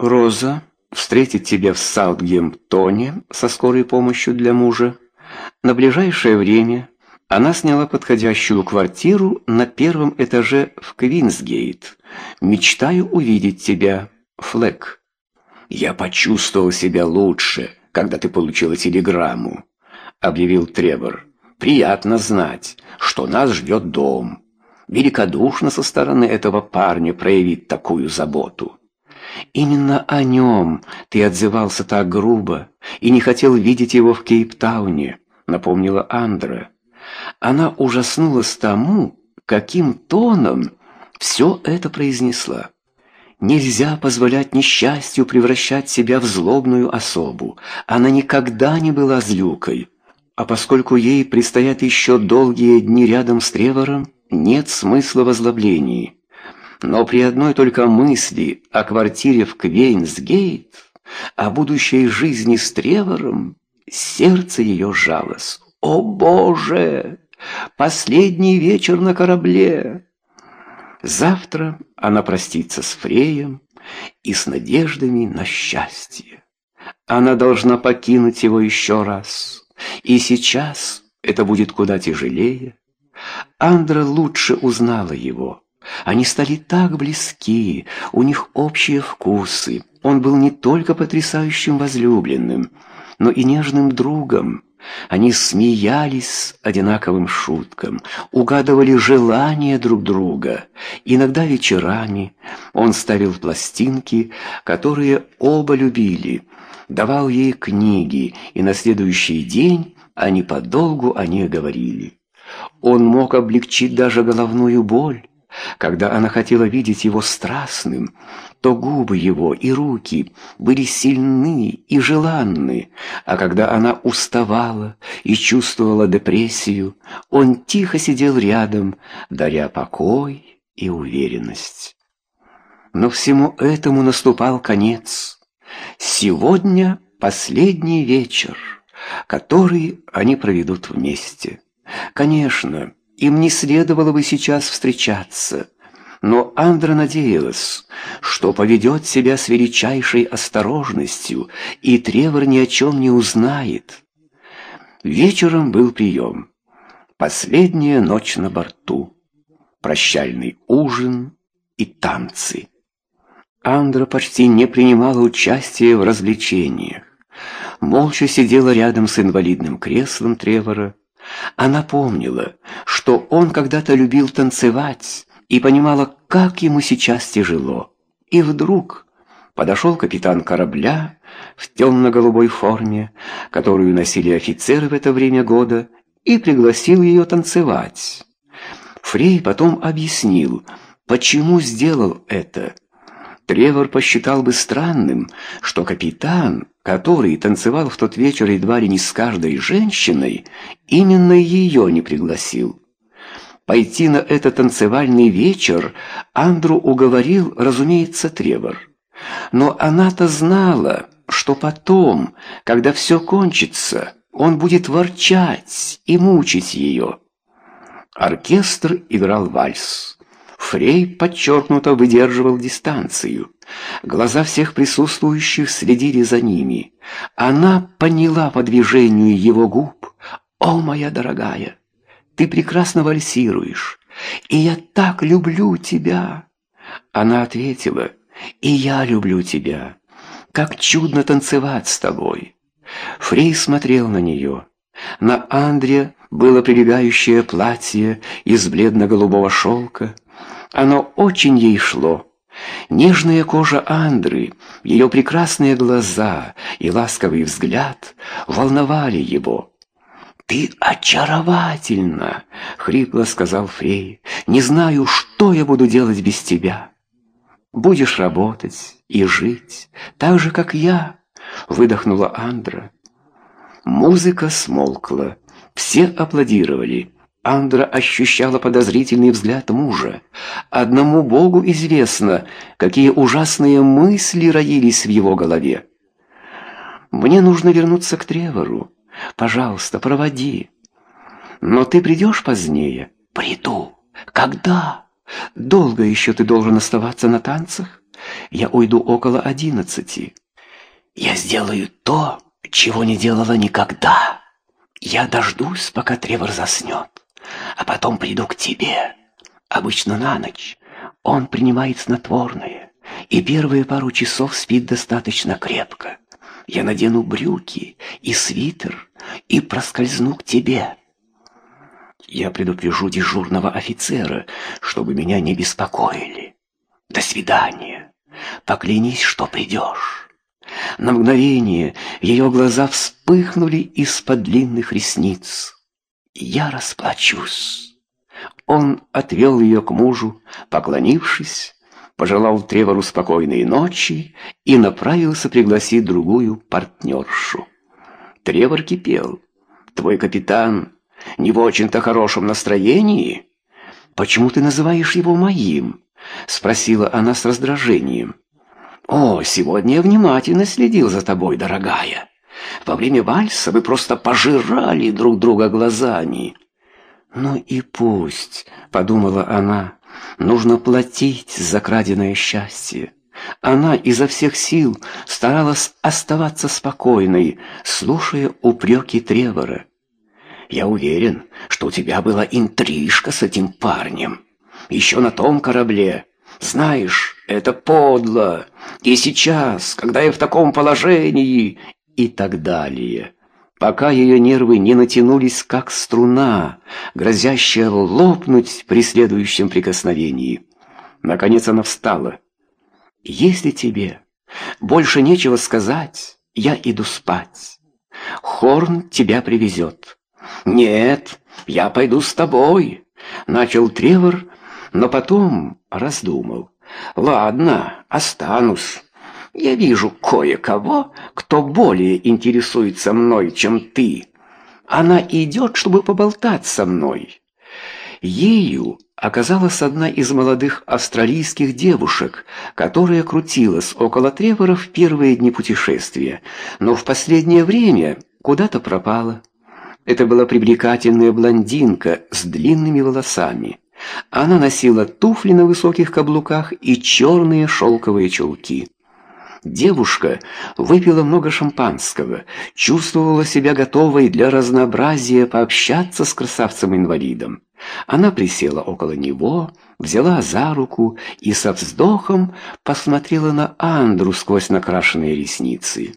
Роза встретит тебя в Саутгемптоне со скорой помощью для мужа. На ближайшее время она сняла подходящую квартиру на первом этаже в Квинсгейт. Мечтаю увидеть тебя, Флэк. Я почувствовал себя лучше, когда ты получила телеграмму, объявил Тревор. Приятно знать, что нас ждет дом. Великодушно со стороны этого парня проявить такую заботу. Именно о нем ты отзывался так грубо и не хотел видеть его в Кейптауне, напомнила Андра. Она ужаснулась тому, каким тоном все это произнесла. Нельзя позволять несчастью превращать себя в злобную особу. Она никогда не была злюкой. А поскольку ей предстоят еще долгие дни рядом с Тревором, нет смысла в озлоблении. Но при одной только мысли о квартире в Квейнсгейт, о будущей жизни с Тревором, сердце ее жалось. «О, Боже! Последний вечер на корабле!» Завтра она простится с Фреем и с надеждами на счастье. Она должна покинуть его еще раз, и сейчас это будет куда тяжелее. Андра лучше узнала его. Они стали так близки, у них общие вкусы. Он был не только потрясающим возлюбленным, но и нежным другом. Они смеялись одинаковым шуткам, угадывали желания друг друга. Иногда вечерами он ставил пластинки, которые оба любили, давал ей книги, и на следующий день они подолгу о них говорили. Он мог облегчить даже головную боль. Когда она хотела видеть его страстным, то губы его и руки были сильны и желанны, а когда она уставала и чувствовала депрессию, он тихо сидел рядом, даря покой и уверенность. Но всему этому наступал конец. Сегодня последний вечер, который они проведут вместе. Конечно, им не следовало бы сейчас встречаться, но Андра надеялась, что поведет себя с величайшей осторожностью, и Тревор ни о чем не узнает. Вечером был прием. Последняя ночь на борту. Прощальный ужин и танцы. Андра почти не принимала участия в развлечениях. Молча сидела рядом с инвалидным креслом Тревора, она помнила, что он когда-то любил танцевать и понимала, как ему сейчас тяжело. И вдруг подошел капитан корабля в темно-голубой форме, которую носили офицеры в это время года, и пригласил ее танцевать. Фрей потом объяснил, почему сделал это. Тревор посчитал бы странным, что капитан, который танцевал в тот вечер едва ли не с каждой женщиной, именно ее не пригласил. Пойти на этот танцевальный вечер Андру уговорил, разумеется, Тревор. Но она-то знала, что потом, когда все кончится, он будет ворчать и мучить ее. Оркестр играл вальс. Фрей подчеркнуто выдерживал дистанцию. Глаза всех присутствующих следили за ними. Она поняла по движению его губ. «О, моя дорогая, ты прекрасно вальсируешь, и я так люблю тебя!» Она ответила, «И я люблю тебя. Как чудно танцевать с тобой!» Фрей смотрел на нее. На Андре было прилегающее платье из бледно-голубого шелка, оно очень ей шло. Нежная кожа Андры, ее прекрасные глаза и ласковый взгляд волновали его. «Ты очаровательна!» — хрипло сказал Фрей. «Не знаю, что я буду делать без тебя. Будешь работать и жить, так же, как я», — выдохнула Андра. Музыка смолкла. Все аплодировали. Андра ощущала подозрительный взгляд мужа. Одному Богу известно, какие ужасные мысли роились в его голове. «Мне нужно вернуться к Тревору. Пожалуйста, проводи. Но ты придешь позднее?» «Приду. Когда?» Долго еще ты должен оставаться на танцах? Я уйду около одиннадцати. Я сделаю то, чего не делала никогда. Я дождусь, пока Тревор заснет, а потом приду к тебе. Обычно на ночь он принимает снотворное, и первые пару часов спит достаточно крепко. Я надену брюки и свитер и проскользну к тебе. Я предупрежу дежурного офицера, чтобы меня не беспокоили. До свидания. Поклянись, что придешь. На мгновение ее глаза вспыхнули из-под длинных ресниц. Я расплачусь. Он отвел ее к мужу, поклонившись, пожелал Тревору спокойной ночи и направился пригласить другую партнершу. Тревор кипел. «Твой капитан не в очень-то хорошем настроении?» «Почему ты называешь его моим?» — спросила она с раздражением. «О, сегодня я внимательно следил за тобой, дорогая. Во время вальса вы просто пожирали друг друга глазами». «Ну и пусть», — подумала она, — «нужно платить за краденое счастье». Она изо всех сил старалась оставаться спокойной, слушая упреки Тревора. «Я уверен, что у тебя была интрижка с этим парнем. Еще на том корабле. Знаешь, это подло. И сейчас, когда я в таком положении, и так далее. Пока ее нервы не натянулись, как струна, грозящая лопнуть при следующем прикосновении. Наконец она встала. «Если тебе больше нечего сказать, я иду спать. Хорн тебя привезет». «Нет, я пойду с тобой», — начал Тревор, но потом раздумал. Ладно, останусь. Я вижу кое-кого, кто более интересуется мной, чем ты. Она идет, чтобы поболтать со мной. Ею оказалась одна из молодых австралийских девушек, которая крутилась около Тревора в первые дни путешествия, но в последнее время куда-то пропала. Это была привлекательная блондинка с длинными волосами. Она носила туфли на высоких каблуках и черные шелковые чулки. Девушка выпила много шампанского, чувствовала себя готовой для разнообразия пообщаться с красавцем-инвалидом. Она присела около него, взяла за руку и со вздохом посмотрела на Андру сквозь накрашенные ресницы.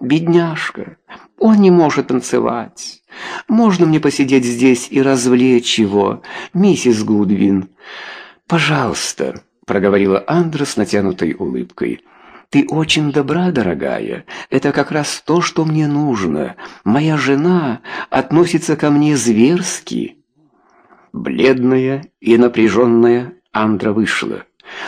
«Бедняжка, он не может танцевать. Можно мне посидеть здесь и развлечь его, миссис Гудвин?» «Пожалуйста», — проговорила Андра с натянутой улыбкой. «Ты очень добра, дорогая. Это как раз то, что мне нужно. Моя жена относится ко мне зверски». Бледная и напряженная Андра вышла.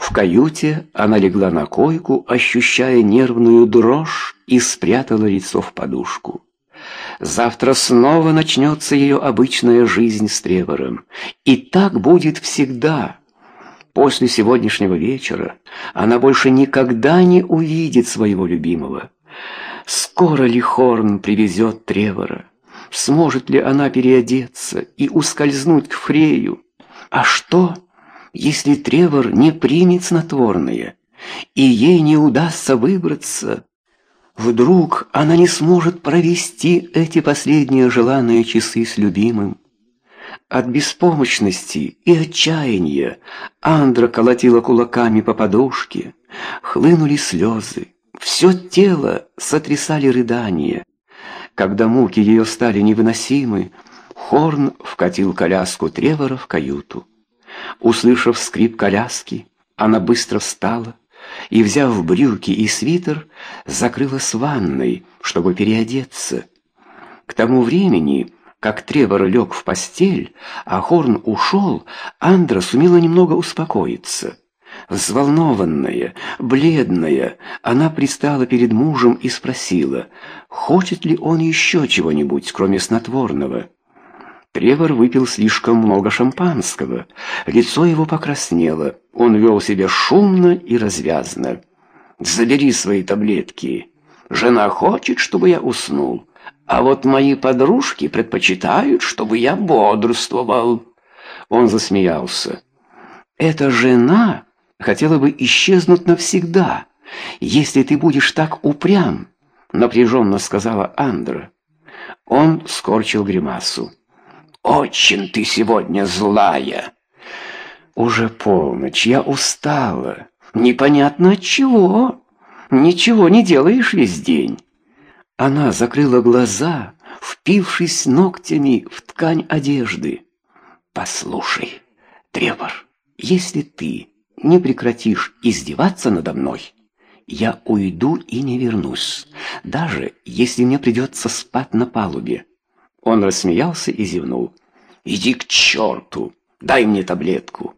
В каюте она легла на койку, ощущая нервную дрожь, и спрятала лицо в подушку. Завтра снова начнется ее обычная жизнь с Тревором. И так будет всегда. После сегодняшнего вечера она больше никогда не увидит своего любимого. Скоро ли Хорн привезет Тревора? Сможет ли она переодеться и ускользнуть к Фрею? А что, если Тревор не примет снотворное, и ей не удастся выбраться? Вдруг она не сможет провести эти последние желанные часы с любимым. От беспомощности и отчаяния Андра колотила кулаками по подушке, хлынули слезы, все тело сотрясали рыдания. Когда муки ее стали невыносимы, Хорн вкатил коляску Тревора в каюту. Услышав скрип коляски, она быстро встала, и, взяв брюки и свитер, закрылась ванной, чтобы переодеться. К тому времени, как Тревор лег в постель, а Хорн ушел, Андра сумела немного успокоиться. Взволнованная, бледная, она пристала перед мужем и спросила, хочет ли он еще чего-нибудь, кроме снотворного. Тревор выпил слишком много шампанского. Лицо его покраснело. Он вел себя шумно и развязно. «Забери свои таблетки. Жена хочет, чтобы я уснул. А вот мои подружки предпочитают, чтобы я бодрствовал». Он засмеялся. Эта жена хотела бы исчезнуть навсегда, если ты будешь так упрям, напряженно сказала Андра. Он скорчил гримасу. Очень ты сегодня злая. Уже полночь, я устала. Непонятно от чего. Ничего не делаешь весь день. Она закрыла глаза, впившись ногтями в ткань одежды. Послушай, Тревор, если ты не прекратишь издеваться надо мной, я уйду и не вернусь, даже если мне придется спать на палубе. Он рассмеялся и зевнул. Иди к черту, дай мне таблетку.